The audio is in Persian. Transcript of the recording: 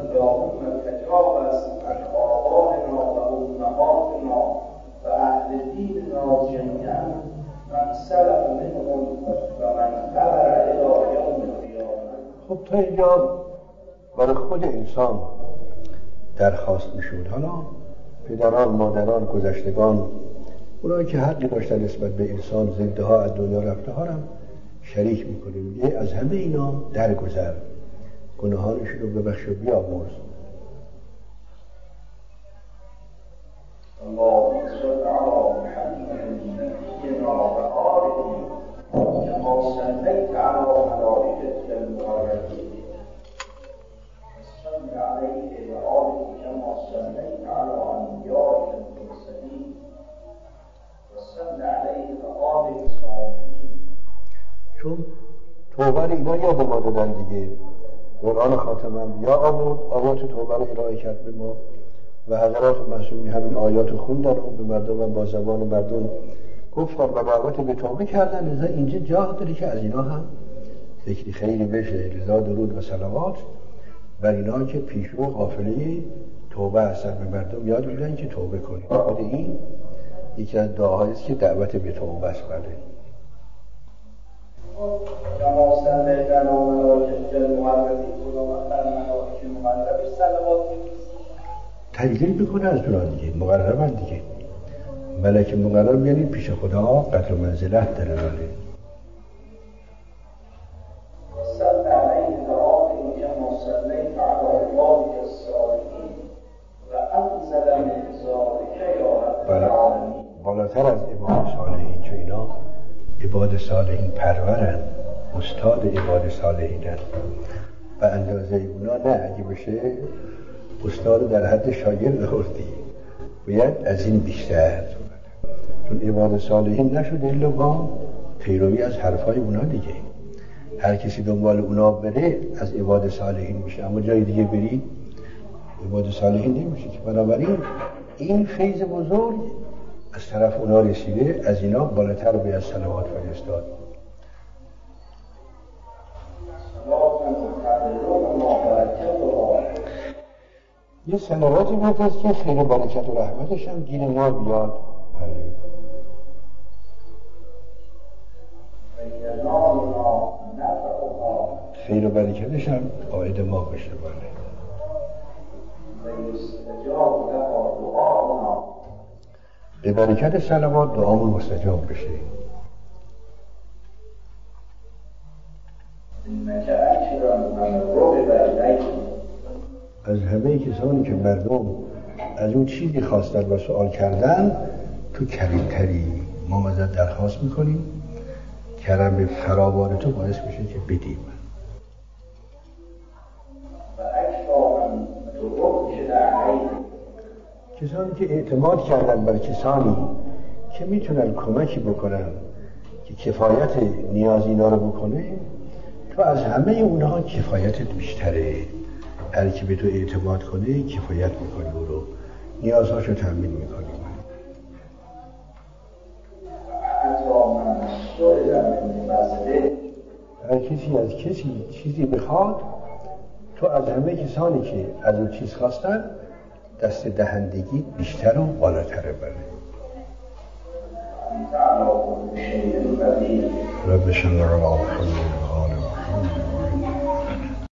اللهم تجاوز عن آبائنا و أمهاتنا و أهل ديننا جميعا من سلف منهم و من إلى يوم القيامة خب تا اینجا برای خود انسان درخواست می‌شود. حالا پدران مادران گذشتگان اونایی که حقی داشتن نسبت به انسان زنده ها از دنیا رفته ها شریک می‌کنیم. یه از همه اینا درگذر. گناهانشون رو ببخش و بیامرز. چون توبه اینا یاد ما دادن دیگه. قرآن خاتم انبیا آورد آیات توبه رو ارائه کرد به ما و حضرات مسئولی همین آیات رو خوندن و به مردم و با زبان مردم گفتن و دعوت به توبه کردن. لذا اینجا جا داره که از اینا هم ذکری خیلی بشه. لذا درود و سلامات بر اینا که پیشرو قافله توبه هستن. به مردم یاد میدن که توبه کنید این یکی از دعاهایی که دعوت به توبه است. بله. كما صليت على ملائكتك المقربين وعلى الملائكة المقربين صلوات تجلیل می‌کنه از اونها دیگه مقربن دیگه. ملک مقرب یعنی پیش خدا قدر و منزلت داره بالاتر از عباد صالحین چون اینا؟ عباد صالحین پرورن استاد عباد صالحینن و اندازه اونا نه اگه بشه استاد در حد شاگرد آوردی. باید از این بیشتر چون عباد صالحین نشده الا با پیروی از حرفای اونا دیگه. هر کسی دنبال اونا بره از عباد صالحین میشه. اما جای دیگه بری عباد صالحین نمیشه. بنابراین این فیض بزرگ از طرف اونا رسیده از اینا بالاتر به از سلوات فرستاد. یه سلواتی هست که خیر برکت و رحمتش هم گیر ما بیاد. بله. خیر و برکتش هم عاید ما بشه بله. به برکت سلوات دعامون مستجاب بشه. از همه کسانی که مردم از اون چیزی خواستن و سوال کردن تو کریمتری ما ازت درخواست می‌کنیم. کرم فراوان تو باعث میشه که بدیم. کسانی که اعتماد کردن بر کسانی که می‌تونن کمکی بکنن که کفایت نیاز اینا رو بکنه تو از همه اونها کفایتت بیشتره. هر کی به تو اعتماد کنه کفایت می‌کنی او رو می‌کنی من سئل من فضله هر کسی از کسی چیزی بخواد تو از همه کسانی که از اون چیز خواستن دست دهندگی بیشتر و بالاتره بله رب شمع الله محمد